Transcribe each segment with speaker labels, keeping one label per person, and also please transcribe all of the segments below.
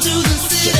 Speaker 1: To the city.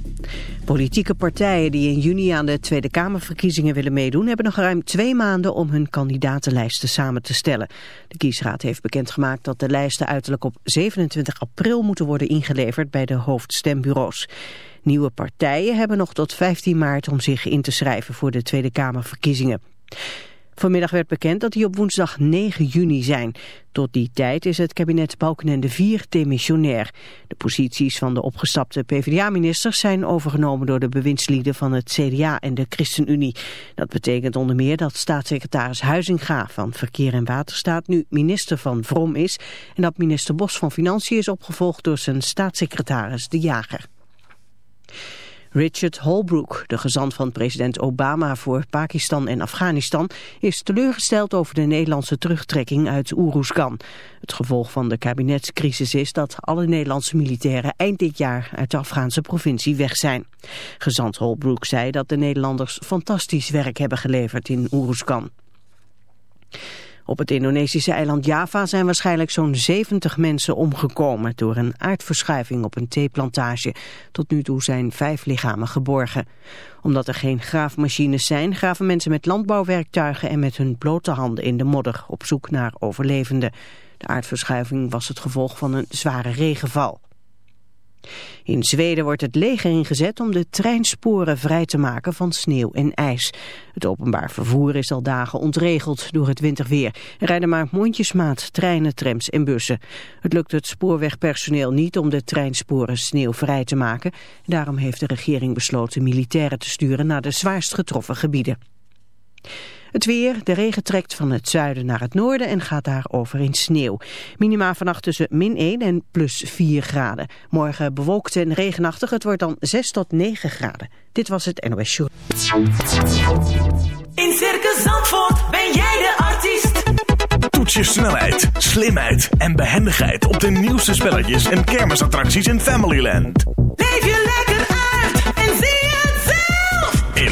Speaker 2: Politieke partijen die in juni aan de Tweede Kamerverkiezingen willen meedoen... hebben nog ruim twee maanden om hun kandidatenlijsten samen te stellen. De kiesraad heeft bekendgemaakt dat de lijsten uiterlijk op 27 april moeten worden ingeleverd bij de hoofdstembureaus. Nieuwe partijen hebben nog tot 15 maart om zich in te schrijven voor de Tweede Kamerverkiezingen. Vanmiddag werd bekend dat die op woensdag 9 juni zijn. Tot die tijd is het kabinet Balkenende 4 demissionair. De posities van de opgestapte PvdA-ministers zijn overgenomen door de bewindslieden van het CDA en de ChristenUnie. Dat betekent onder meer dat staatssecretaris Huizinga van Verkeer en Waterstaat nu minister van Vrom is en dat minister Bos van Financiën is opgevolgd door zijn staatssecretaris De Jager. Richard Holbrooke, de gezant van president Obama voor Pakistan en Afghanistan, is teleurgesteld over de Nederlandse terugtrekking uit Oeroesgan. Het gevolg van de kabinetscrisis is dat alle Nederlandse militairen eind dit jaar uit de Afghaanse provincie weg zijn. Gezant Holbrooke zei dat de Nederlanders fantastisch werk hebben geleverd in Oeroesgan. Op het Indonesische eiland Java zijn waarschijnlijk zo'n 70 mensen omgekomen door een aardverschuiving op een theeplantage. Tot nu toe zijn vijf lichamen geborgen. Omdat er geen graafmachines zijn, graven mensen met landbouwwerktuigen en met hun blote handen in de modder op zoek naar overlevenden. De aardverschuiving was het gevolg van een zware regenval. In Zweden wordt het leger ingezet om de treinsporen vrij te maken van sneeuw en ijs. Het openbaar vervoer is al dagen ontregeld door het winterweer. Er rijden maar mondjesmaat treinen, trams en bussen. Het lukt het spoorwegpersoneel niet om de treinsporen sneeuwvrij te maken. Daarom heeft de regering besloten militairen te sturen naar de zwaarst getroffen gebieden. Het weer, de regen trekt van het zuiden naar het noorden en gaat daar over in sneeuw. Minima vannacht tussen min 1 en plus 4 graden. Morgen bewolkt en regenachtig, het wordt dan 6 tot 9 graden. Dit was het NOS Show.
Speaker 3: In Circus Zandvoort ben jij de artiest.
Speaker 4: Toets je snelheid, slimheid en behendigheid op de nieuwste spelletjes en kermisattracties in Familyland.
Speaker 3: Leef je lekker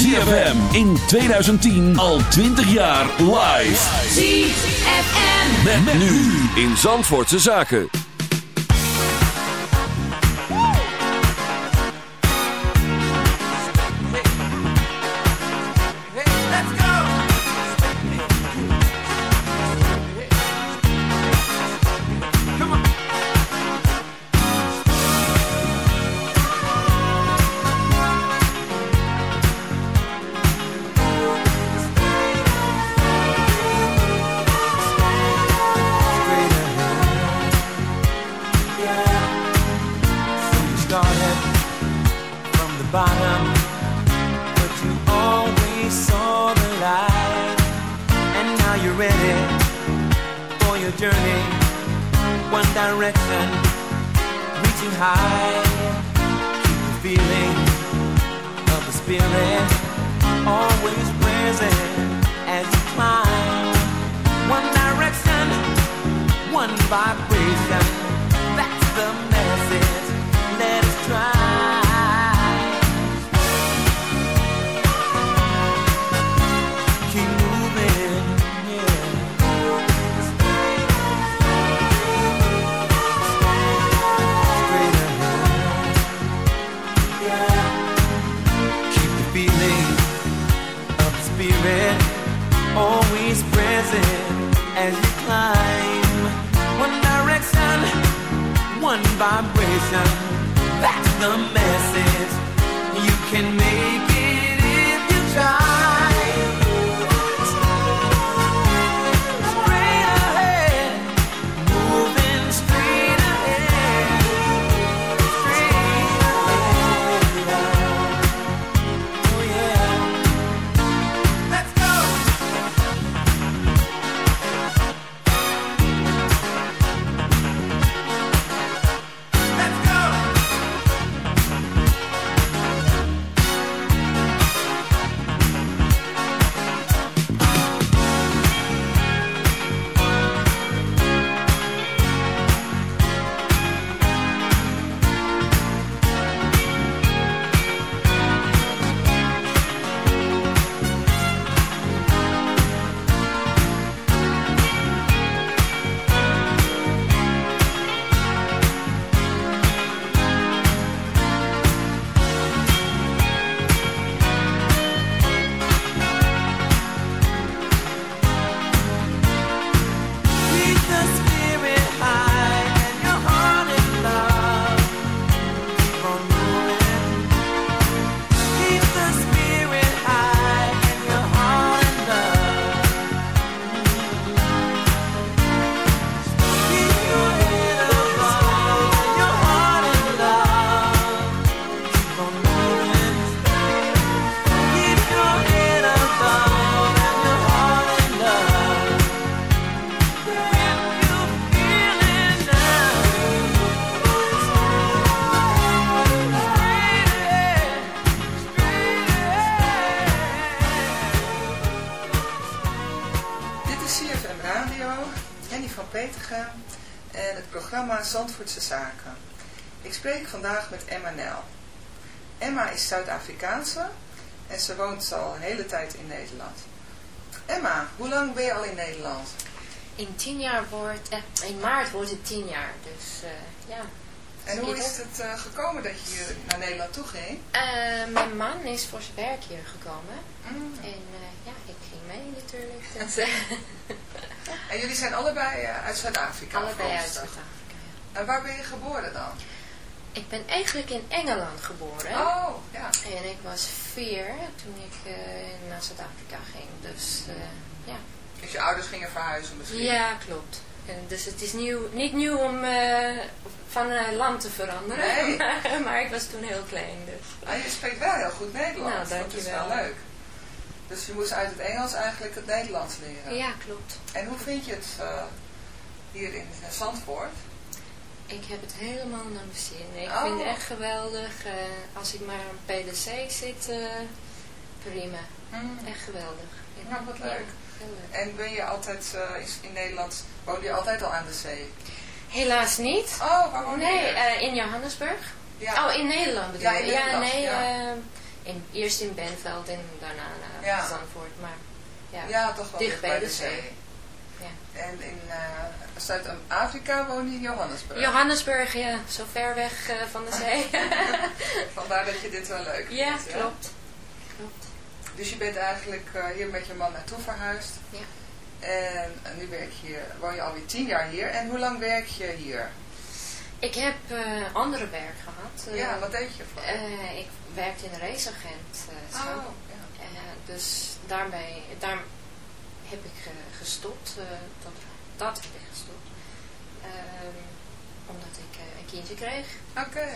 Speaker 1: ZFM in 2010 al 20 jaar live.
Speaker 5: ZFM.
Speaker 1: Met, nu in Zandvoortse Zaken.
Speaker 6: Vandaag met Emma Nel. Emma is Zuid-Afrikaanse en ze woont al een hele tijd in Nederland. Emma, hoe lang ben je al in Nederland?
Speaker 7: In tien jaar wordt, eh, in maart wordt het tien jaar, dus eh, ja.
Speaker 6: En hoe is het eh, gekomen dat je hier naar Nederland toe ging?
Speaker 7: Eh, mijn man is voor zijn werk hier gekomen
Speaker 6: Mm.
Speaker 7: en ja, ik ging mee natuurlijk. Dus,
Speaker 6: En jullie zijn allebei uit Zuid-Afrika
Speaker 7: allebei uit. Zuid-Afrika. ja.
Speaker 6: En waar ben je geboren dan?
Speaker 7: Ik ben eigenlijk in Engeland geboren
Speaker 6: Oh, ja.
Speaker 7: en ik was vier toen ik eh, naar Zuid-Afrika ging, dus eh, ja.
Speaker 6: Dus je ouders gingen verhuizen misschien?
Speaker 7: Ja, klopt. En dus het is nieuw, niet nieuw om eh, van land te veranderen,
Speaker 6: Nee.
Speaker 7: maar ik was toen heel klein. Dus.
Speaker 6: Ah, je spreekt wel heel goed Nederlands.
Speaker 7: Nou,
Speaker 6: Dat is
Speaker 7: dankjewel.
Speaker 6: wel leuk. Dus je moest uit het Engels eigenlijk het Nederlands leren.
Speaker 7: Ja, klopt.
Speaker 6: En hoe vind je het hier in Zandvoort?
Speaker 7: Ik heb het helemaal naar mijn zin. Ik
Speaker 6: Oh.
Speaker 7: vind het echt geweldig. eh, als ik maar aan PDC zit, eh, prima. Echt geweldig. Ja,
Speaker 6: Nou, wat leuk.
Speaker 7: Ja, leuk.
Speaker 6: En ben je altijd eh, in Nederland, woon je altijd al aan de zee?
Speaker 7: Helaas niet.
Speaker 6: Oh, waar woon je?
Speaker 7: Nee, in Johannesburg.
Speaker 6: ja.
Speaker 7: Oh, in Nederland bedoel
Speaker 6: Ja,
Speaker 7: je? Ja, nee. in, eerst in Benveld en daarna naar
Speaker 6: Ja.
Speaker 7: Zandvoort. Maar ja,
Speaker 6: ja, toch wel
Speaker 7: dicht bij de
Speaker 6: de
Speaker 7: zee.
Speaker 6: zee.
Speaker 7: Ja.
Speaker 6: En in Zuid-Afrika woon je in Johannesburg.
Speaker 7: Johannesburg, ja, zo ver weg eh, van de zee.
Speaker 6: Vandaar dat je dit wel leuk vindt.
Speaker 7: ja, klopt. klopt.
Speaker 6: Dus je bent eigenlijk eh, hier met je man naartoe verhuisd.
Speaker 7: Ja.
Speaker 6: En nu werk je, woon je alweer tien jaar hier. En hoe lang werk je hier?
Speaker 7: Ik heb eh, andere werk gehad. Eh,
Speaker 6: ja, wat deed je voor?
Speaker 7: ik werkte in een raceagent.
Speaker 6: oh, ja.
Speaker 7: Dus daarbij, daar heb ik gestopt. dat, dat heb ik gestopt. Ehm, omdat ik eh, een kindje kreeg.
Speaker 6: Oké.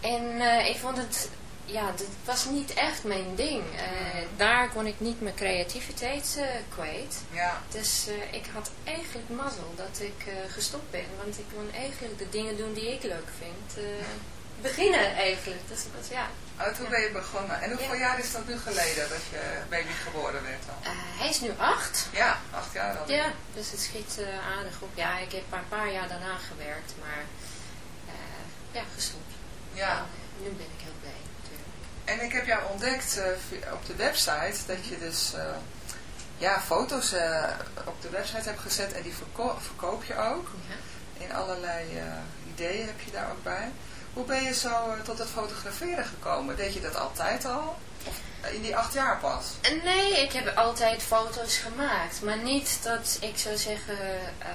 Speaker 7: En eh, ik vond het ja, dat was niet echt mijn ding. Eh, daar kon ik niet mijn creativiteit kwijt.
Speaker 6: Ja,
Speaker 7: Dus ik had eigenlijk mazzel dat ik gestopt ben. Want ik kon eigenlijk de dingen doen die ik leuk vind. Beginnen eigenlijk. Dus dat, ja.
Speaker 6: oh, toen ben je begonnen. En hoeveel
Speaker 7: Ja.
Speaker 6: jaar is dat nu geleden dat je baby geboren werd dan?
Speaker 7: Eh, hij is nu acht.
Speaker 6: Ja, acht jaar al.
Speaker 7: Ja, dus het schiet eh, aardig op. Ja, ik heb maar een paar jaar daarna gewerkt, maar eh, ja, gestopt.
Speaker 6: Ja.
Speaker 7: En, nu ben ik heel blij natuurlijk.
Speaker 6: En ik heb jou ontdekt op de website dat je dus ja, foto's op de website hebt gezet en die verko- verkoop je ook.
Speaker 7: Ja.
Speaker 6: In allerlei ideeën heb je daar ook bij. Hoe ben je zo eh, tot het fotograferen gekomen? Deed je dat altijd al? Of eh, in die acht jaar pas?
Speaker 7: En Nee, ik heb altijd foto's gemaakt, maar niet dat ik zou zeggen, eh,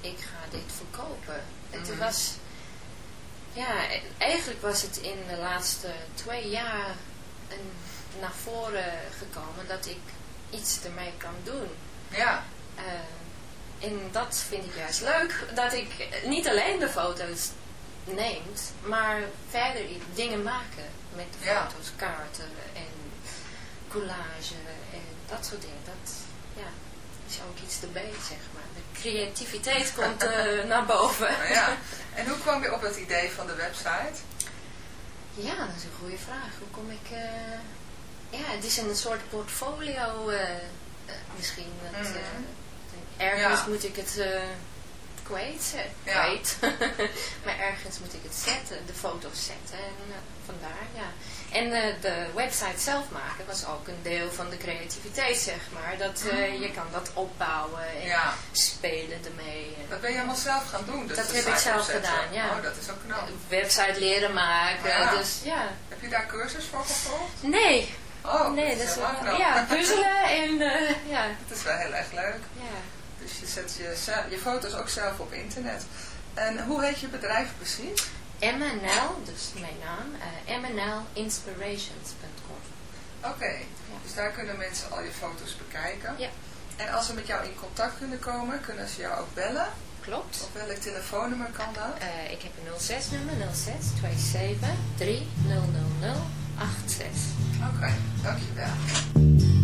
Speaker 7: ik ga dit verkopen. Het
Speaker 6: Mhm.
Speaker 7: was, ja, eigenlijk was het in de laatste twee jaar een, naar voren gekomen dat ik iets ermee kan doen.
Speaker 6: Ja,
Speaker 7: Eh, en dat vind ik juist leuk, dat ik niet alleen de foto's neemt, maar verder dingen maken met de
Speaker 6: Ja.
Speaker 7: foto's, kaarten en collage en dat soort dingen. Dat ja, is ook iets erbij, zeg maar. De creativiteit komt eh, naar boven.
Speaker 6: nou ja. En hoe kwam je op het idee van de website?
Speaker 7: Ja, dat is een goede vraag. Hoe kom ik... eh, ja, het is een soort portfolio eh, misschien. Dat,
Speaker 6: Mhm.
Speaker 7: ergens
Speaker 6: Ja.
Speaker 7: moet ik het kwijt.
Speaker 6: Ja.
Speaker 7: Kwijt. maar ergens moet ik het zetten, de foto's zetten. En eh, vandaar, ja. En eh, de website zelf maken was ook een deel van de creativiteit, zeg maar. Dat eh, je kan dat opbouwen en.
Speaker 6: Ja.
Speaker 7: spelen ermee.
Speaker 6: Dat ben je allemaal zelf gaan doen? Dus
Speaker 7: Dat heb ik zelf
Speaker 6: opzetten.
Speaker 7: gedaan, ja.
Speaker 6: Oh, dat is ook knap.
Speaker 7: website leren maken.
Speaker 6: Ja.
Speaker 7: Dus ja.
Speaker 6: Heb je daar cursus voor gevolgd?
Speaker 7: Nee,
Speaker 6: Oh,
Speaker 7: nee,
Speaker 6: dat
Speaker 7: dat is wel,
Speaker 6: knap.
Speaker 7: ja, puzzelen en ja,
Speaker 6: Het is wel heel erg leuk.
Speaker 7: ja.
Speaker 6: Dus je zet je, je foto's ook zelf op internet. En hoe heet je bedrijf precies?
Speaker 7: MNL, dus mijn naam, eh mnlinspirations.com.
Speaker 6: Oké, dus daar kunnen mensen al je foto's bekijken.
Speaker 7: Ja.
Speaker 6: En als ze met jou in contact kunnen komen, kunnen ze jou ook bellen?
Speaker 7: Klopt.
Speaker 6: Op welk telefoonnummer kan dat?
Speaker 7: Eh, ik heb een 06 nummer, 06 27 3000 86.
Speaker 6: Oké, dankjewel.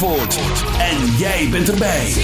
Speaker 8: En jij bent erbij.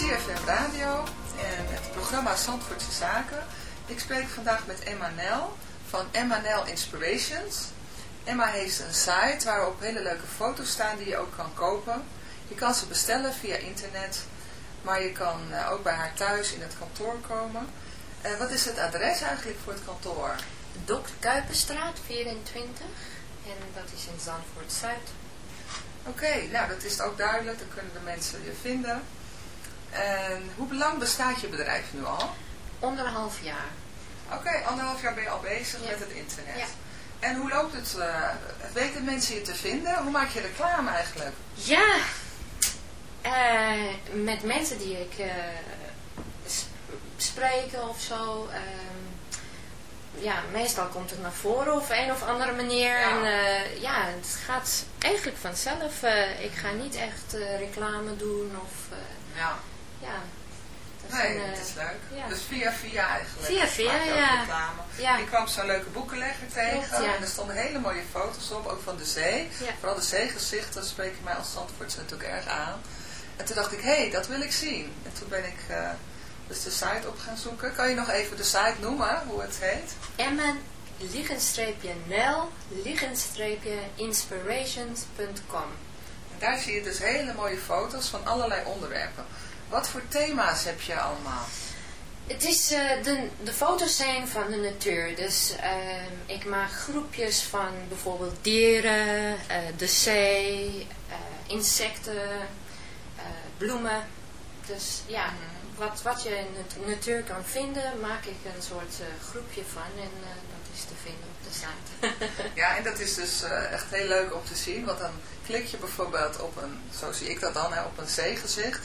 Speaker 6: CFM Radio en het programma Zandvoortse Zaken. Ik spreek vandaag met Emma Nel van Emma Nel Inspirations. Emma heeft een site waarop hele leuke foto's staan die je ook kan kopen. Je kan ze bestellen via internet, maar je kan eh, ook bij haar thuis in het kantoor komen. Wat is het adres eigenlijk voor het kantoor?
Speaker 7: Dokter Kuipenstraat 24 en dat is in Zandvoort-Zuid.
Speaker 6: Oké, nou dat is ook duidelijk, dan kunnen de mensen je vinden. En hoe lang bestaat je bedrijf nu al?
Speaker 7: Anderhalf jaar.
Speaker 6: Oké, anderhalf jaar ben je al bezig
Speaker 7: Ja.
Speaker 6: met het internet.
Speaker 7: Ja.
Speaker 6: En hoe loopt het? eh, weten mensen je te vinden? Hoe maak je reclame eigenlijk?
Speaker 7: Ja, eh, met mensen die ik eh, s- spreken of zo. ehm, ja, meestal komt het naar voren op een of andere manier.
Speaker 6: Ja.
Speaker 7: En eh, ja, het gaat eigenlijk vanzelf. Eh, ik ga niet echt eh, reclame doen of eh,
Speaker 6: Ja.
Speaker 7: Ja. dat is
Speaker 6: Nee,
Speaker 7: een, eh,
Speaker 6: het is leuk.
Speaker 7: ja.
Speaker 6: Dus via via eigenlijk.
Speaker 7: Via via, ja.
Speaker 6: reclame.
Speaker 7: Ja.
Speaker 6: Ik kwam zo'n leuke boekenlegger tegen
Speaker 7: Klopt,
Speaker 6: en er stonden hele mooie foto's op, ook van de zee. Vooral de zeegezichten spreken mij als Zandvoortse natuurlijk erg aan. En toen dacht ik, hé, hey, dat wil ik zien. En toen ben ik eh, dus de site op gaan zoeken. Kan je nog even de site noemen, hoe het heet?
Speaker 7: Emmen, liggenstreepje nel, liggenstreepje inspirations.com.
Speaker 6: En daar zie je dus hele mooie foto's van allerlei onderwerpen. Wat voor thema's heb je allemaal?
Speaker 7: Het is, eh, de, de foto's zijn van de natuur. Dus ehm, ik maak groepjes van bijvoorbeeld dieren, eh, de zee, eh, insecten, bloemen. Dus ja, wat, wat je in de natuur kan vinden, maak ik een soort groepje van. En dat is te vinden op de site.
Speaker 6: Ja, en dat is dus echt heel leuk om te zien. Want dan klik je bijvoorbeeld op een, zo zie ik dat dan, hè, op een zeegezicht.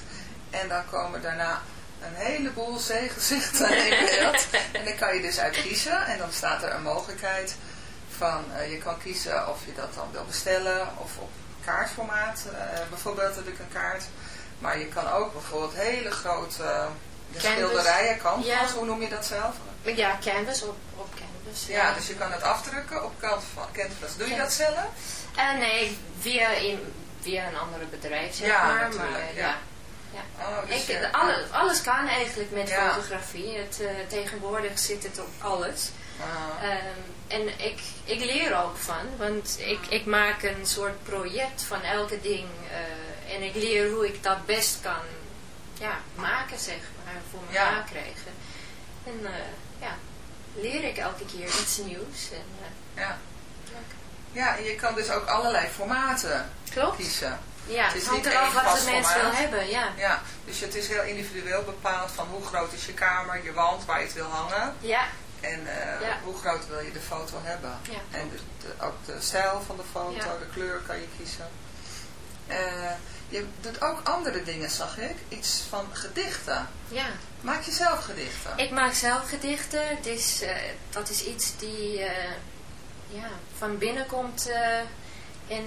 Speaker 6: En dan komen daarna een heleboel zeegezichten in beeld. En dan kan je dus uit kiezen. En dan staat er een mogelijkheid van, eh, je kan kiezen of je dat dan wil bestellen. Of op kaartformaat. Eh, bijvoorbeeld heb ik een kaart. Maar je kan ook bijvoorbeeld hele grote eh, schilderijen, canvas,
Speaker 7: Ja.
Speaker 6: hoe noem je dat zelf?
Speaker 7: ja, canvas op, op canvas.
Speaker 6: Ja, dus je kan het afdrukken op canvas. Doe je dat zelf?
Speaker 7: Nee, via, in, via een andere bedrijf, zeg
Speaker 6: Ja,
Speaker 7: maar.
Speaker 6: natuurlijk,
Speaker 7: maar
Speaker 6: ja.
Speaker 7: Ja. ja.
Speaker 6: Oh, dus
Speaker 7: Ik, alle, alles kan eigenlijk met
Speaker 6: Ja.
Speaker 7: fotografie. Het, eh, tegenwoordig zit het op alles.
Speaker 6: Ah.
Speaker 7: Ehm, en ik, ik leer ook van, want ik, ik maak een soort project van elke ding. eh, en ik leer hoe ik dat best kan ja, maken, zeg maar, voor
Speaker 6: Ja.
Speaker 7: elkaar krijgen. En eh, ja, leer ik elke keer iets nieuws. En,
Speaker 6: Ja. ja, en je kan dus ook allerlei formaten
Speaker 7: Klopt.
Speaker 6: kiezen.
Speaker 7: Ja,
Speaker 6: Het is
Speaker 7: hangt eraf wat de mens wil hebben, ja.
Speaker 6: Ja, dus het is heel individueel bepaald van hoe groot is je kamer, je wand waar je het wil hangen.
Speaker 7: Ja,
Speaker 6: En eh,
Speaker 7: Ja.
Speaker 6: hoe groot wil je de foto hebben.
Speaker 7: Ja.
Speaker 6: En de, de- ook de stijl van de foto,
Speaker 7: Ja.
Speaker 6: de kleur kan je kiezen. Eh, je doet ook andere dingen, zag ik. Iets van gedichten.
Speaker 7: ja.
Speaker 6: Maak je zelf gedichten?
Speaker 7: Ik maak zelf gedichten. Het is, eh, dat is iets die ja, van binnen komt. en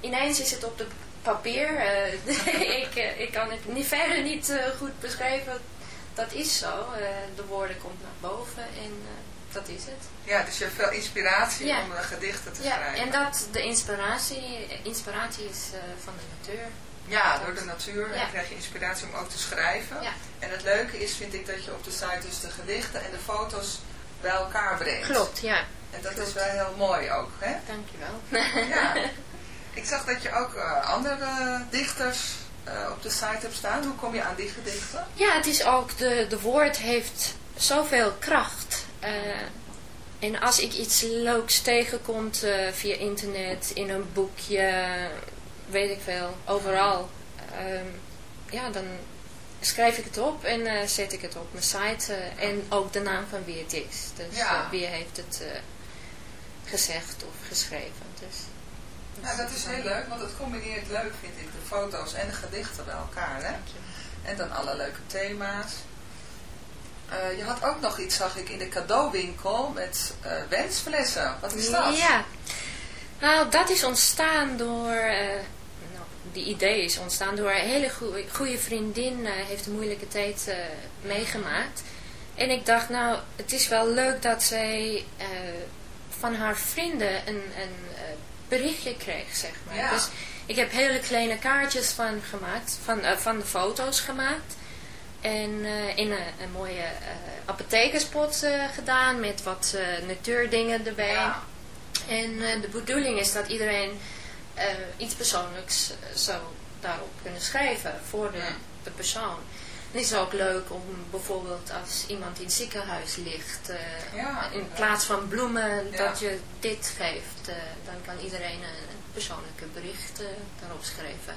Speaker 7: ineens is het op de papier. eh, ik, eh, ik kan het niet, verder niet eh, goed beschrijven. Dat is zo. De woorden komt naar boven en dat is het.
Speaker 6: Ja, dus je hebt veel inspiratie
Speaker 7: Ja.
Speaker 6: om gedichten te
Speaker 7: Ja,
Speaker 6: schrijven.
Speaker 7: en dat de inspiratie, inspiratie is van de natuur.
Speaker 6: Ja, door de natuur en
Speaker 7: Ja.
Speaker 6: dan krijg je inspiratie om ook te schrijven.
Speaker 7: Ja.
Speaker 6: En het leuke is, vind ik, dat je op de site dus de gedichten en de foto's bij elkaar brengt.
Speaker 7: Klopt, ja.
Speaker 6: En dat
Speaker 7: Klopt.
Speaker 6: is wel heel mooi ook, hè?
Speaker 7: Dankjewel.
Speaker 6: Ja. Ik zag dat je ook eh, andere dichters eh, op de site hebt staan. Hoe kom je aan die gedichten?
Speaker 7: Ja, het is ook, de, de woord heeft zoveel kracht. Eh, en als ik iets leuks tegenkomt eh, via internet, in een boekje, weet ik veel, overal. ehm, ja, dan schrijf ik het op en zet ik het op mijn site. en ook de naam van wie het is. Dus
Speaker 6: Ja.
Speaker 7: wie heeft het gezegd of geschreven. Dus,
Speaker 6: Ja, dat is heel leuk, want het combineert leuk, vind ik, de foto's en de gedichten bij elkaar, hè? En dan alle leuke thema's. Eh, je had ook nog iets, zag ik, in de cadeauwinkel met eh, wensflessen. Wat is dat?
Speaker 7: Ja, nou dat is ontstaan door, eh, nou, die idee is ontstaan door een hele goe- goede vriendin, heeft een moeilijke tijd meegemaakt. En ik dacht, nou, het is wel leuk dat zij van haar vrienden een, een berichtje kreeg, zeg maar.
Speaker 6: Ja.
Speaker 7: Dus ik heb hele kleine kaartjes van gemaakt, van, eh, van de foto's gemaakt. En eh, in een, een mooie eh apothekerspot gedaan met wat natuurdingen erbij.
Speaker 6: Ja.
Speaker 7: En de bedoeling is dat iedereen iets persoonlijks zou daarop kunnen schrijven voor de, de persoon. Het is ook leuk om bijvoorbeeld als iemand in het ziekenhuis ligt, eh,
Speaker 6: Ja,
Speaker 7: in plaats van bloemen,
Speaker 6: Ja.
Speaker 7: dat je dit geeft, eh, dan kan iedereen een persoonlijke bericht eh, daarop schrijven.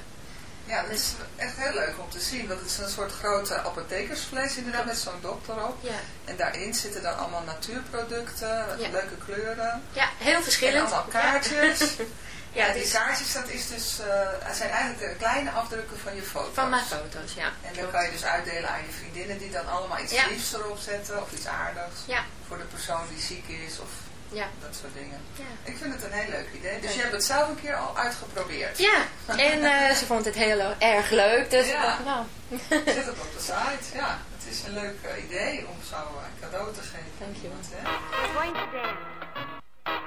Speaker 6: Ja, het is echt heel leuk om te zien. Want het is een soort grote apothekersfles inderdaad met zo'n dokter op.
Speaker 7: Ja,
Speaker 6: En daarin zitten dan allemaal natuurproducten, leuke kleuren.
Speaker 7: ja heel
Speaker 6: En
Speaker 7: verschillend.
Speaker 6: allemaal kaartjes.
Speaker 7: Ja,
Speaker 6: die
Speaker 7: is
Speaker 6: kaartjes, dat is dus, eh, zijn eigenlijk de kleine afdrukken van je foto's.
Speaker 7: van mijn foto's, ja.
Speaker 6: En dan kan je dus uitdelen aan je vriendinnen die dan allemaal iets
Speaker 7: Ja.
Speaker 6: liefs erop zetten of iets aardigs.
Speaker 7: Ja,
Speaker 6: Voor de persoon die ziek is of
Speaker 7: ja,
Speaker 6: dat soort dingen.
Speaker 7: ja.
Speaker 6: Ik vind het een heel leuk idee. Dus
Speaker 7: Ja.
Speaker 6: je hebt het zelf een keer al uitgeprobeerd.
Speaker 7: Ja, en eh, ze vond het heel erg leuk, dus
Speaker 6: Ja.
Speaker 7: ik dacht, nou,
Speaker 6: Zet het op de site. Ja, het is een leuk eh, idee om zo eh, een cadeau te geven.
Speaker 7: Dankjewel.
Speaker 6: Hè?
Speaker 9: We're going to dance.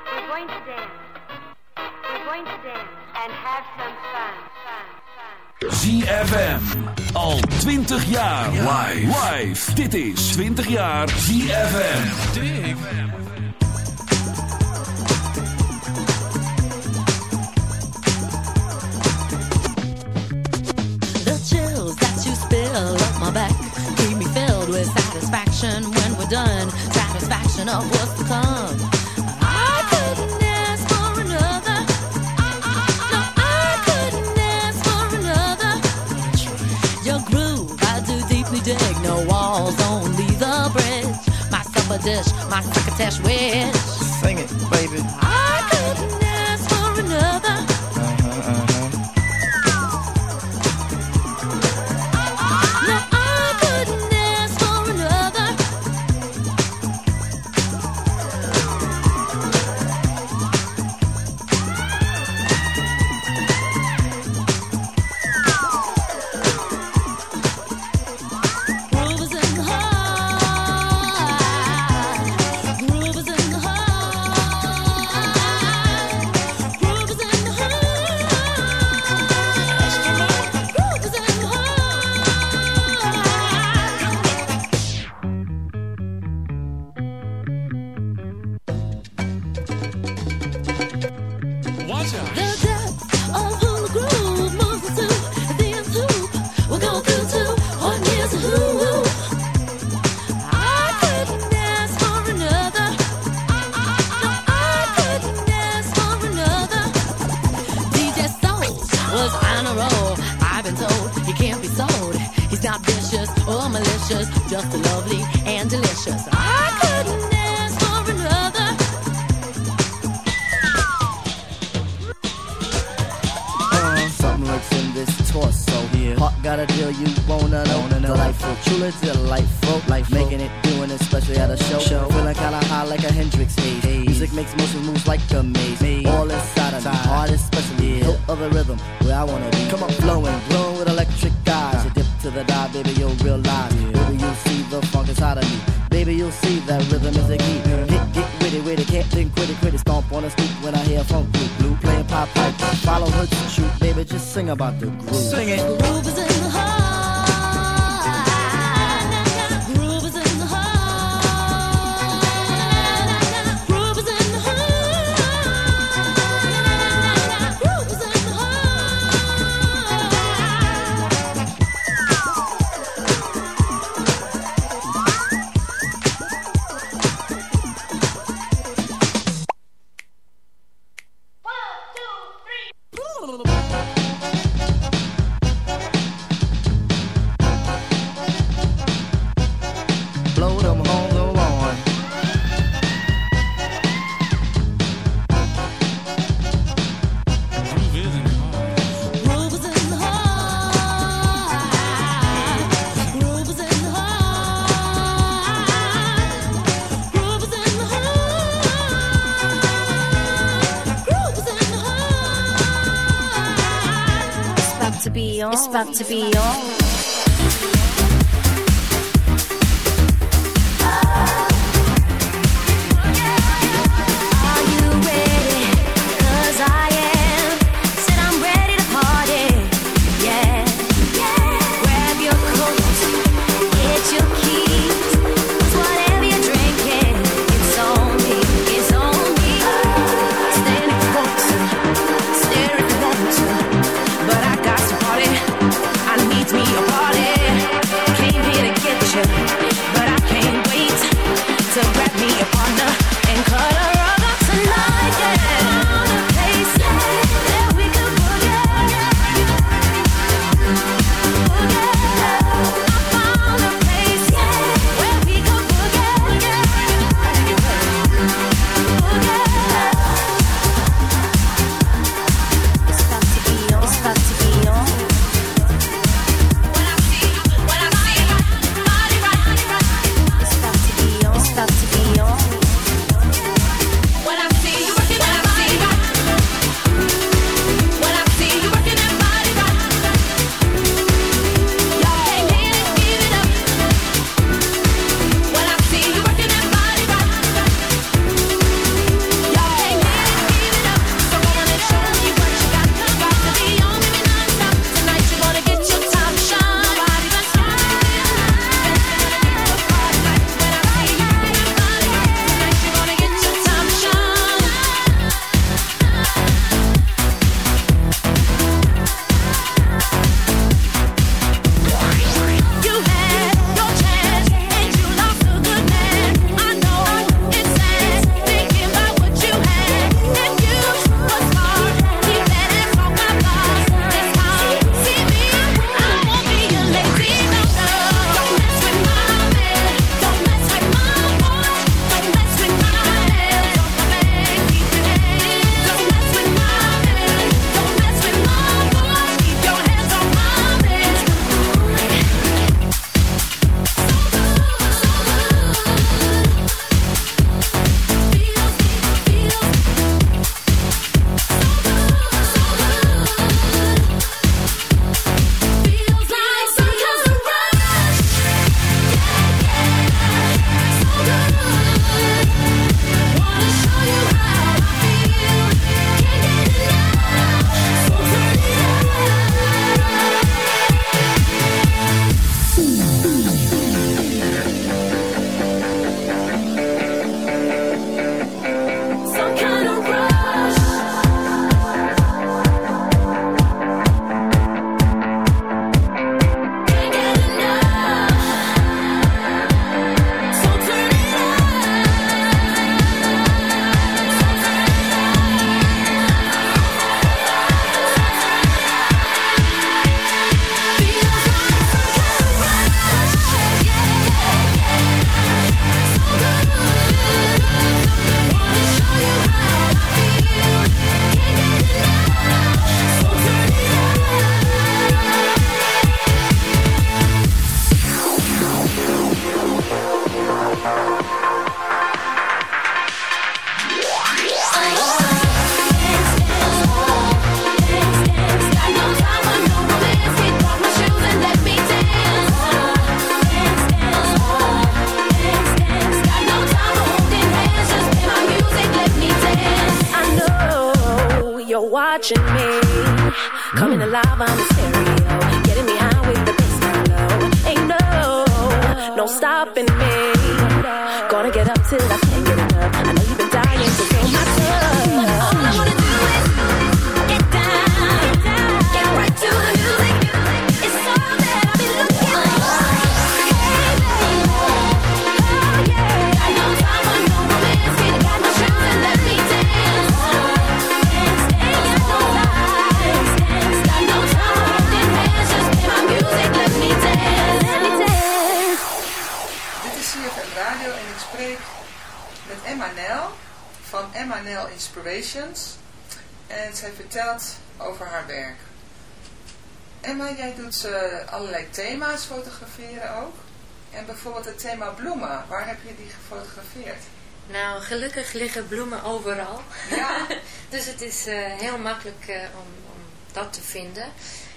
Speaker 9: We're going to dance. Going to dance and have some fun.
Speaker 5: ZFM. Al 20 jaar live. Live. Dit is 20 jaar ZFM.
Speaker 10: The chills that you spill up my back keep me filled with satisfaction when we're done. Satisfaction of what's to come. My crocketesh wish.
Speaker 11: Sing it, baby.
Speaker 9: It's about to be on.
Speaker 6: Allerlei thema's fotograferen ook. En bijvoorbeeld het thema bloemen, waar heb je die gefotografeerd?
Speaker 7: Nou, gelukkig liggen bloemen overal.
Speaker 6: Ja.
Speaker 7: dus het is eh, heel makkelijk eh, om, om dat te vinden.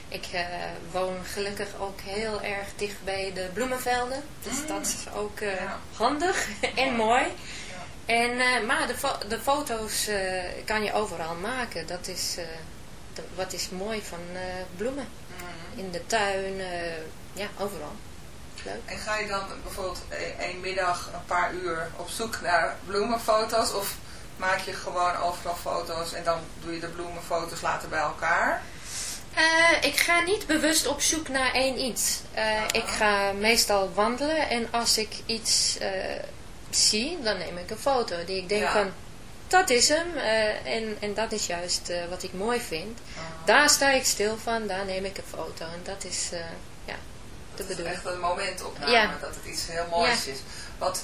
Speaker 7: Ik eh, woon gelukkig ook heel erg dicht bij de bloemenvelden. Dus dat is ook handig en mooi. En, maar de, fo- de foto's kan je overal maken. Dat is wat is mooi van bloemen. In de tuin, eh, ja, overal. Leuk.
Speaker 6: En ga je dan bijvoorbeeld e- één middag een paar uur op zoek naar bloemenfoto's? Of maak je gewoon overal foto's en dan doe je de bloemenfoto's later bij elkaar?
Speaker 7: Eh, ik ga niet bewust op zoek naar één iets. Eh, ik ga meestal wandelen en als ik iets zie, dan neem ik een foto. Die ik denk
Speaker 6: Ja.
Speaker 7: van, dat is hem. eh, en, en dat is juist eh, wat ik mooi vind. Daar sta ik stil van, daar neem ik een foto. En dat is, eh, ja, de
Speaker 6: Dat is
Speaker 7: bedoeling.
Speaker 6: echt een momentopname,
Speaker 7: Ja.
Speaker 6: dat het iets heel moois
Speaker 7: Ja.
Speaker 6: is. Want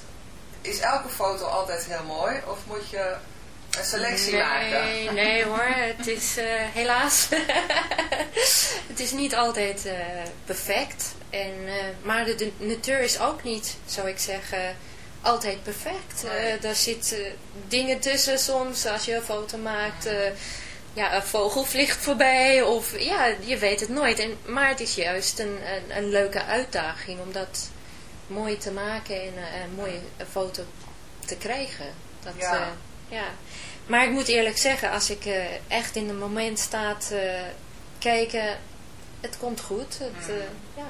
Speaker 6: is elke foto altijd heel mooi of moet je een selectie maken?
Speaker 7: Nee, nee hoor, het is helaas. het is niet altijd perfect. En, maar de, de natuur is ook niet, zou ik zeggen, altijd perfect. Eh er zitten dingen tussen soms, als je een foto maakt. eh, ja, een vogel vliegt voorbij of ja, je weet het nooit. En, maar het is juist een, een, een leuke uitdaging om dat mooi te maken en eh, een mooie foto te krijgen. Dat,
Speaker 6: Ja.
Speaker 7: ja. Maar ik moet eerlijk zeggen, als ik eh, echt in een moment sta te kijken, het komt goed. Het, eh, ja.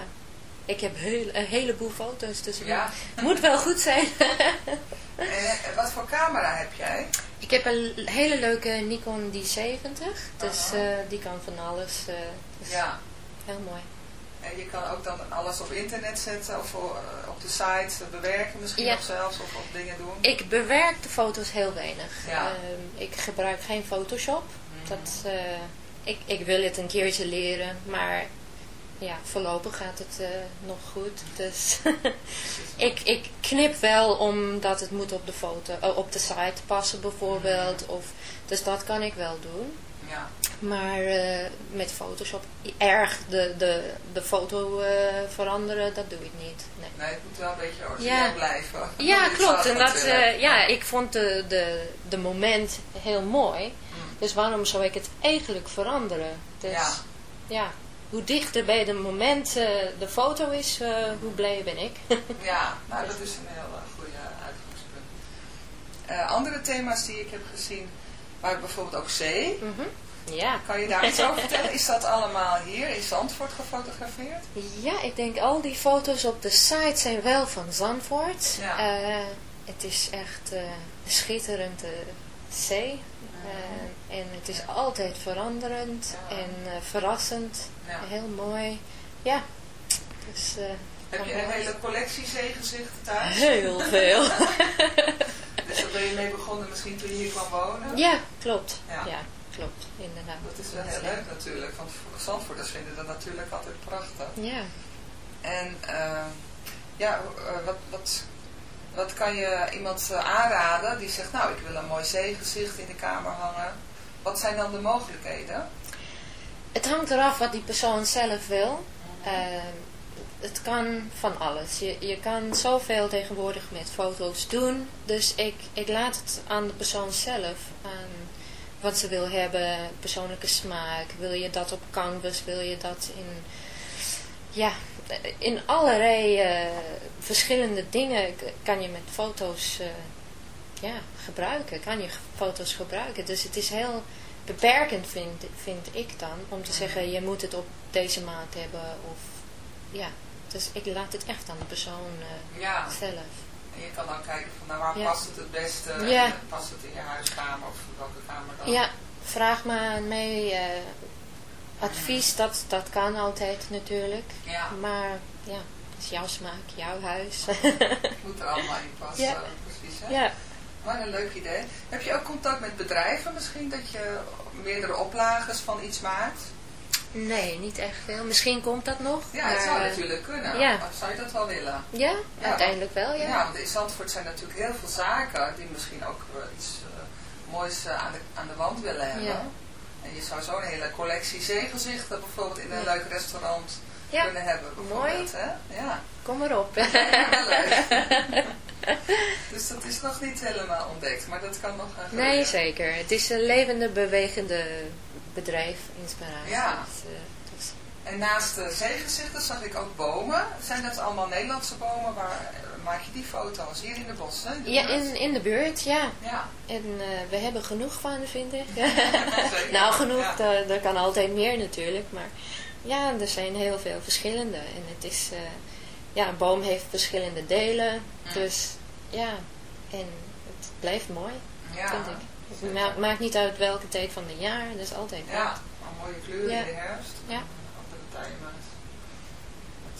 Speaker 7: Ik heb heel, een heleboel foto's, dus het
Speaker 6: Ja.
Speaker 7: moet- wel goed zijn.
Speaker 6: En eh, wat voor camera heb jij?
Speaker 7: ik heb een hele leuke Nikon D70, dus eh, die kan van alles. eh, dus
Speaker 6: Ja.
Speaker 7: Heel mooi.
Speaker 6: En je kan ook dan alles op internet zetten of op de site bewerken misschien
Speaker 7: Ja.
Speaker 6: nog zelfs of, of dingen doen.
Speaker 7: Ik bewerk de foto's heel weinig.
Speaker 6: Ja.
Speaker 7: Ehm, ik gebruik geen Photoshop. Dat, eh, ik, ik wil het een keertje leren, maar ja, voorlopig gaat het eh, nog goed. Dus ik, ik knip wel omdat het moet op de foto, eh, op de site passen bijvoorbeeld. Of, dus dat kan ik wel doen.
Speaker 6: Ja.
Speaker 7: Maar eh, met Photoshop erg de, de, de foto veranderen, dat doe ik niet. Nee.
Speaker 6: Nee, het moet wel een beetje origineel
Speaker 7: Ja.
Speaker 6: blijven.
Speaker 7: Ja, klopt. En dat, ja, ik vond de, de, de moment heel mooi. Dus waarom zou ik het eigenlijk veranderen? Dus
Speaker 6: Ja.
Speaker 7: ja, hoe dichter bij de moment eh, de foto is, eh, hoe blij ben ik.
Speaker 6: Ja, nou dat is een heel uh, goede uitgangspunt. Eh, andere thema's die ik heb gezien, waren bijvoorbeeld ook zee.
Speaker 7: Ja.
Speaker 6: Kan je daar iets over vertellen? Is dat allemaal hier in Zandvoort gefotografeerd?
Speaker 7: Ja, ik denk al die foto's op de site zijn wel van Zandvoort.
Speaker 6: Ja.
Speaker 7: Eh, het is echt eh, een schitterende zee. Eh, en het is altijd veranderend en eh, verrassend. Heel mooi. Ja. Dus, eh,
Speaker 6: Heb je een hele collectie zeegezichten thuis?
Speaker 7: Heel veel.
Speaker 6: dus daar ben je mee begonnen misschien toen je hier kwam wonen?
Speaker 7: Ja, klopt.
Speaker 6: Ja.
Speaker 7: Ja, klopt. Inderdaad.
Speaker 6: Dat is wel heel leuk natuurlijk, want Zandvoorters vinden dat natuurlijk altijd prachtig.
Speaker 7: Ja.
Speaker 6: En eh, ja, wat, wat, wat kan je iemand aanraden die zegt, nou ik wil een mooi zeegezicht in de kamer hangen. Wat zijn dan de mogelijkheden?
Speaker 7: Het hangt eraf wat die persoon zelf wil. Eh, het kan van alles. Je, je kan zoveel tegenwoordig met foto's doen. Dus ik, ik laat het aan de persoon zelf. Aan wat ze wil hebben. Persoonlijke smaak. Wil je dat op canvas? Wil je dat in... Ja, in allerlei eh, verschillende dingen kan je met foto's eh, ja, gebruiken. Kan je foto's gebruiken. Dus het is heel beperkend vind, vind ik dan. Om te zeggen, je moet het op deze maat hebben. Of, ja. Dus ik laat het echt aan de persoon eh,
Speaker 6: Ja.
Speaker 7: zelf.
Speaker 6: En je kan dan kijken van nou, waar
Speaker 7: Ja.
Speaker 6: past het het beste?
Speaker 7: Ja.
Speaker 6: En past het in je huiskamer of welke kamer dan?
Speaker 7: Ja, vraag me mee. eh, advies, dat, dat kan altijd natuurlijk.
Speaker 6: Ja.
Speaker 7: Maar ja, het is jouw smaak, jouw huis.
Speaker 6: Het moet er allemaal in passen. Precies, hè?
Speaker 7: ja.
Speaker 6: Maar een leuk idee. Heb je ook contact met bedrijven misschien? Dat je meerdere oplages van iets maakt?
Speaker 7: Nee, niet echt veel. Misschien komt dat nog.
Speaker 6: Ja, het zou
Speaker 7: eh,
Speaker 6: natuurlijk kunnen.
Speaker 7: Ja,
Speaker 6: zou je dat wel willen?
Speaker 7: ja,
Speaker 6: Ja,
Speaker 7: uiteindelijk wel, ja.
Speaker 6: Ja, want in Zandvoort zijn natuurlijk heel veel zaken die misschien ook wel iets eh, moois eh, aan, de, aan de wand willen hebben.
Speaker 7: Ja.
Speaker 6: En je zou zo'n hele collectie zeegezichten bijvoorbeeld in een leuk restaurant kunnen hebben. Bijvoorbeeld, Hè? Ja.
Speaker 7: Kom maar op.
Speaker 6: Ja, leuk. dus dat is nog niet helemaal ontdekt, maar dat kan nog gaan
Speaker 7: Nee,
Speaker 6: gebeuren.
Speaker 7: zeker. Het is een levende, bewegende bedrijf, inspiratie.
Speaker 6: Ja.
Speaker 7: Dus, eh,
Speaker 6: En naast de zeegezichten zag ik ook bomen. Zijn dat allemaal Nederlandse bomen? Waar eh, maak je die foto's? Hier in de bossen? in de
Speaker 7: ja, in, in de buurt, ja.
Speaker 6: Ja.
Speaker 7: En eh, we hebben genoeg van, vind ik. Nou, genoeg,
Speaker 6: Ja.
Speaker 7: daar, kan altijd meer natuurlijk. Maar ja, er zijn heel veel verschillende. En het is, ja, een boom heeft verschillende delen. Dus ja, en het blijft mooi,
Speaker 6: Ja,
Speaker 7: vind ik. Het ma- maakt niet uit welke tijd van het jaar, dat is altijd mooi.
Speaker 6: Ja, maar mooie kleuren
Speaker 7: Ja.
Speaker 6: in de herfst.
Speaker 7: Ja.
Speaker 6: Andere tijden met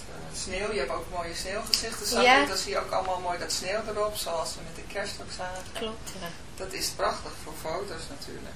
Speaker 6: eh, sneeuw. Je hebt ook mooie sneeuwgezichten. Zag
Speaker 7: Ja.
Speaker 6: je, Dan zie je ook allemaal mooi dat sneeuw erop, zoals we met de kerst ook zagen.
Speaker 7: Klopt, ja.
Speaker 6: Dat is prachtig voor foto's natuurlijk.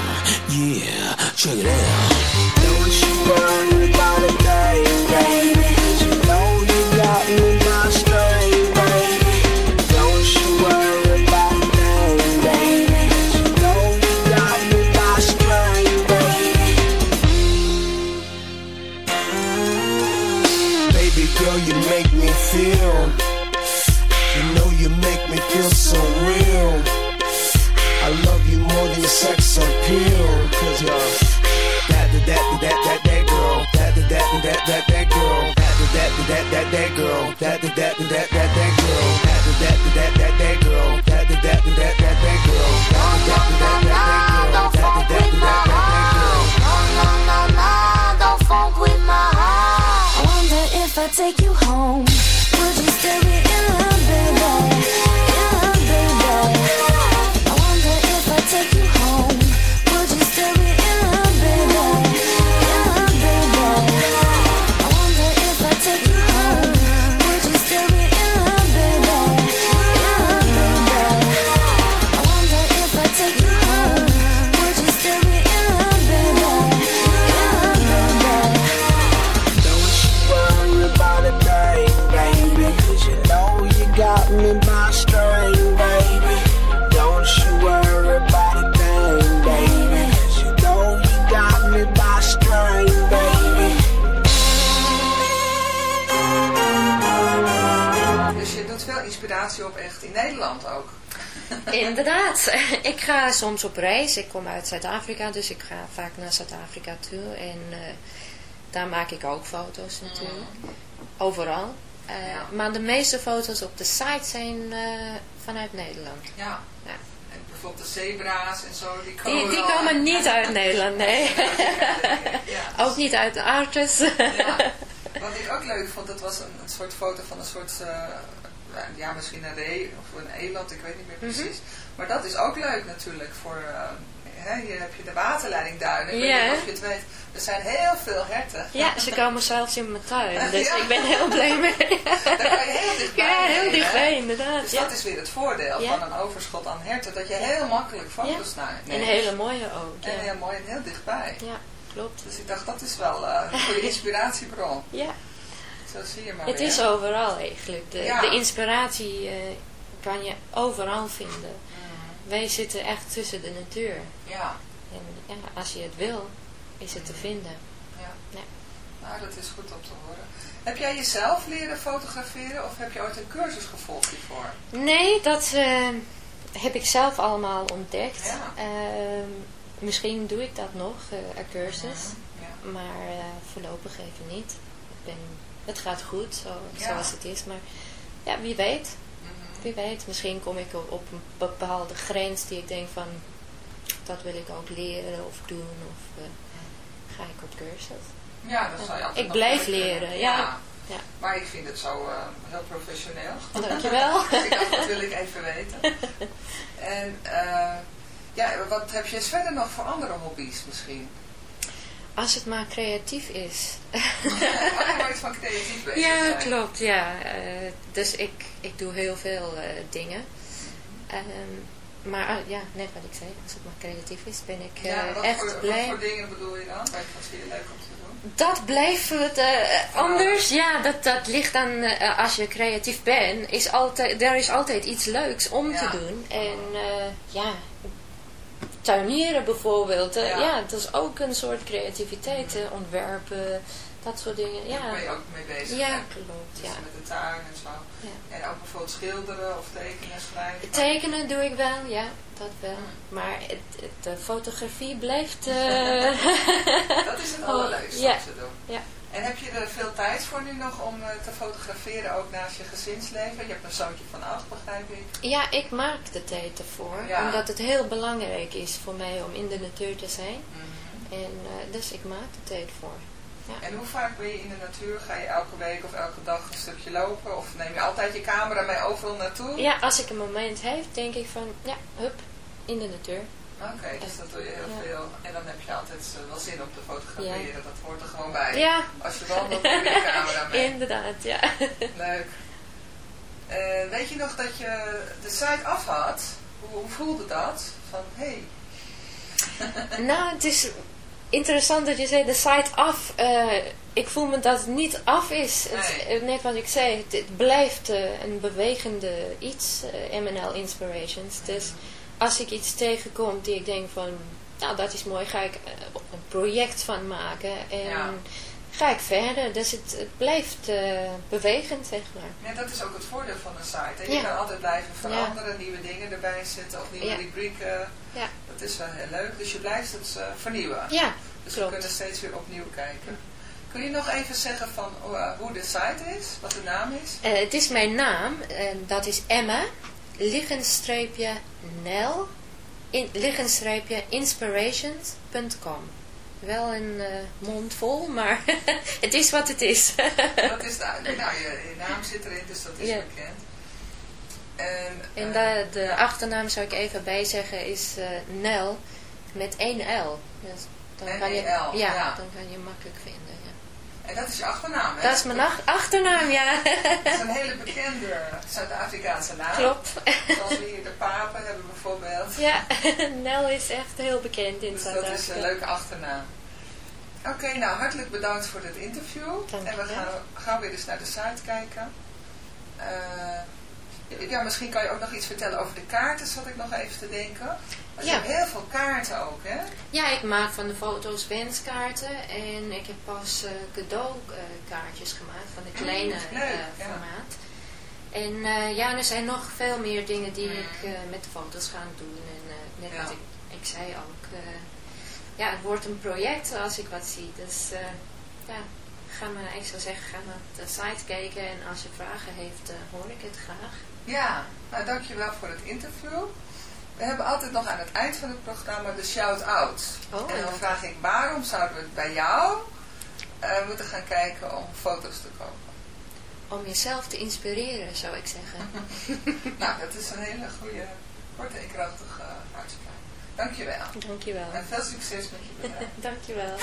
Speaker 12: yeah, check it out. Don't you worry about a thing, baby.
Speaker 13: That, that, girl. That, that, that, that, that, girl. That, that, that, that, that, that girl. That, that, that, that, that, that girl. That, that, that, that, that, that girl. That, that, that, that, that, girl. That, that, that, that girl.
Speaker 14: No, no, no, no, don't funk with my heart. I wonder if I take you home,
Speaker 7: soms op reis. Ik kom uit Zuid-Afrika, dus ik ga vaak naar Zuid-Afrika toe. En eh, daar maak ik ook foto's natuurlijk. Overal. Eh, Maar de meeste foto's op de site zijn eh, vanuit Nederland.
Speaker 6: Ja.
Speaker 7: Ja.
Speaker 6: En bijvoorbeeld de zebra's en zo, die komen
Speaker 7: Die, die komen niet uit Nederland, nee. Ook niet uit de Artes.
Speaker 6: Wat ik ook leuk vond, dat was een, een soort foto van een soort, ja misschien een ree of een eland, ik weet niet meer
Speaker 7: Mhm.
Speaker 6: precies. Maar dat is ook leuk natuurlijk voor, eh, hè, hier heb je de waterleidingduinen, ik
Speaker 7: Ja.
Speaker 6: of je het weet. Er zijn heel veel herten.
Speaker 7: Ja, ze komen zelfs in mijn tuin. Dus
Speaker 6: Ja.
Speaker 7: ik ben heel blij mee.
Speaker 6: Daar kan je heel dichtbij
Speaker 7: Ja, heel dichtbij,
Speaker 6: hè.
Speaker 7: inderdaad.
Speaker 6: Dus
Speaker 7: ja.
Speaker 6: dat is weer het voordeel van een overschot aan herten, dat je heel makkelijk foto's
Speaker 7: Ja.
Speaker 6: neemt.
Speaker 7: En hele mooie ook. Ja,
Speaker 6: En heel mooi en heel dichtbij.
Speaker 7: ja klopt.
Speaker 6: Dus ik dacht, dat is wel eh, een goede inspiratiebron.
Speaker 7: Ja.
Speaker 6: Zo zie je maar
Speaker 7: Het
Speaker 6: weer.
Speaker 7: is overal eigenlijk. De, de inspiratie eh, kan je overal vinden. Wij zitten echt tussen de natuur.
Speaker 6: Ja.
Speaker 7: En ja, als je het wil, is het te vinden.
Speaker 6: Ja.
Speaker 7: Ja.
Speaker 6: Nou, dat is goed om te horen. Heb jij jezelf leren fotograferen of heb je ooit een cursus gevolgd hiervoor?
Speaker 7: Nee, dat eh, heb ik zelf allemaal ontdekt.
Speaker 6: Ja.
Speaker 7: Ehm, misschien doe ik dat nog, eh, een cursus.
Speaker 6: Ja.
Speaker 7: Maar eh, voorlopig even niet. Ik ben, het gaat goed zo, zoals het is. Maar ja, wie weet. Wie weet. Misschien kom ik op, een bepaalde grens die ik denk van... Dat wil ik ook leren of doen. Of eh, ga ik op cursus.
Speaker 6: Ja, dat zou je altijd
Speaker 7: Ik blijf leren, ja. Ja.
Speaker 6: Maar ik vind het zo eh, heel professioneel.
Speaker 7: Dankjewel.
Speaker 6: dus ik dacht, dat wil ik even weten. En eh, ja, wat heb je verder nog voor andere hobby's misschien?
Speaker 7: Als het maar creatief is.
Speaker 6: Je wordt van creatief bezig
Speaker 7: Ja,
Speaker 6: zijn.
Speaker 7: klopt, ja. Eh, dus ik, ik doe heel veel eh, dingen. Ehm, maar ah, ja, net wat ik zei, als het maar creatief is, ben ik eh,
Speaker 6: Ja, wat,
Speaker 7: echt
Speaker 6: voor, wat
Speaker 7: blij.
Speaker 6: voor dingen bedoel je dan? Wat vind je leuk om te doen?
Speaker 7: Dat blijft het anders. Ja, dat, dat ligt aan als je creatief bent. Is altijd, er is altijd iets leuks om te doen. En ja, tuinieren bijvoorbeeld.
Speaker 6: Ja.
Speaker 7: ja. dat is ook een soort creativiteit. ontwerpen, dat soort dingen. Ja,
Speaker 6: Daar ben je ook mee bezig.
Speaker 7: Ja,
Speaker 6: hè?
Speaker 7: klopt.
Speaker 6: Dus
Speaker 7: Ja.
Speaker 6: met de tuin en zo. En ook bijvoorbeeld schilderen of tekenen, schrijven.
Speaker 7: Tekenen doe ik wel, ja, dat wel. Maar het, het, de fotografie blijft... eh,
Speaker 6: Dat is het allerleukste
Speaker 7: ja.
Speaker 6: om te doen.
Speaker 7: Ja.
Speaker 6: En heb je er veel tijd voor nu nog om eh, te fotograferen, ook naast je gezinsleven? Je hebt een zoontje van acht, begrijp ik.
Speaker 7: Ja, ik maak de tijd ervoor.
Speaker 6: Ja.
Speaker 7: Omdat het heel belangrijk is voor mij om in de natuur te zijn.
Speaker 6: Mhm.
Speaker 7: En eh, dus ik maak de tijd voor. Ja.
Speaker 6: En hoe vaak ben je in de natuur? Ga je elke week of elke dag een stukje lopen? Of neem je altijd je camera mee overal naartoe?
Speaker 7: Ja, als ik een moment heb, denk ik van, ja, hup, in de natuur.
Speaker 6: Oké, dus dat doe je heel
Speaker 7: Ja.
Speaker 6: veel. En dan heb je altijd eh, wel zin om te fotograferen. Dat hoort er gewoon bij.
Speaker 7: Ja.
Speaker 6: Als je neem je je camera mee.
Speaker 7: Inderdaad, ja.
Speaker 6: Leuk. Eh, weet je nog dat je de site af had? Hoe, hoe voelde dat? Van, hé, hey,
Speaker 7: Nou, het is interessant dat je zei de site af. Eh, ik voel me dat het niet af is. Het, eh, net wat ik zei, het, het blijft een bewegende iets, MNL Inspirations. Dus als ik iets tegenkom die ik denk van, nou dat is mooi, ga ik eh, een project van maken. En
Speaker 6: Ja.
Speaker 7: ga ik verder. Dus het, het blijft eh, bewegend, zeg maar.
Speaker 6: Ja, dat is ook het voordeel van een site. Hè? Je
Speaker 7: Ja.
Speaker 6: kan altijd blijven veranderen, nieuwe dingen erbij zetten of nieuwe rubrieken.
Speaker 7: Ja.
Speaker 6: Dat is wel heel leuk. Dus je blijft het eh, vernieuwen.
Speaker 7: Ja,
Speaker 6: Dus
Speaker 7: klopt.
Speaker 6: we kunnen steeds weer opnieuw kijken. Kun je nog even zeggen van hoe de site is? Wat de naam is?
Speaker 7: Het is mijn naam, en dat is Emma, liggenstreepje Nel, in, liggenstreepje inspirations.com. Wel een eh, mond vol, maar het is wat het is.
Speaker 6: dat is de, nou, je, je naam zit erin, dus dat is
Speaker 7: Ja.
Speaker 6: bekend. En,
Speaker 7: En
Speaker 6: eh,
Speaker 7: de, achternaam zou ik even bijzeggen is eh, Nel met één L. Dus dan kan je, ja,
Speaker 6: ja.
Speaker 7: dan kan je makkelijk vinden.
Speaker 6: En dat is je achternaam, hè?
Speaker 7: Dat is mijn ach- achternaam, ja.
Speaker 6: Dat is een hele bekende Zuid-Afrikaanse naam.
Speaker 7: Klopt.
Speaker 6: Zoals we hier de papen hebben bijvoorbeeld.
Speaker 7: Ja, Nel is echt heel bekend in
Speaker 6: Dus dat
Speaker 7: Zuid-Afrika.
Speaker 6: is een leuke achternaam. Oké, nou hartelijk bedankt voor dit interview.
Speaker 7: Dank
Speaker 6: en we gaan gauw weer eens naar de site kijken. Eh, ja, misschien kan je ook nog iets vertellen over de kaarten, zat ik nog even te denken.
Speaker 7: Ja.
Speaker 6: hebt heel veel kaarten ook, hè?
Speaker 7: Ja, ik maak van de foto's wenskaarten en ik heb pas eh, cadeaukaartjes gemaakt van de kleine
Speaker 6: Mm, leuk,
Speaker 7: eh,
Speaker 6: ja.
Speaker 7: formaat. En eh, ja, er zijn nog veel meer dingen die ik eh, met de foto's ga doen. En eh, net
Speaker 6: Ja.
Speaker 7: wat ik, ik zei ook, eh, ja, het wordt een project als ik wat zie. Dus eh, ja, ga maar, ik zou zeggen, ga maar op de site kijken en als je vragen heeft, eh, hoor ik het graag.
Speaker 6: Ja, nou dankjewel voor het interview. We hebben altijd nog aan het eind van het programma de shout-out.
Speaker 7: Oh,
Speaker 6: en dan vraag ik, waarom zouden we het bij jou eh, moeten gaan kijken om foto's te kopen?
Speaker 7: Om jezelf te inspireren, zou ik zeggen.
Speaker 6: nou, dat is een hele goede, korte en krachtige uitspraak. Dankjewel.
Speaker 7: Dankjewel.
Speaker 6: En veel succes met je bedrijf.
Speaker 7: Dankjewel.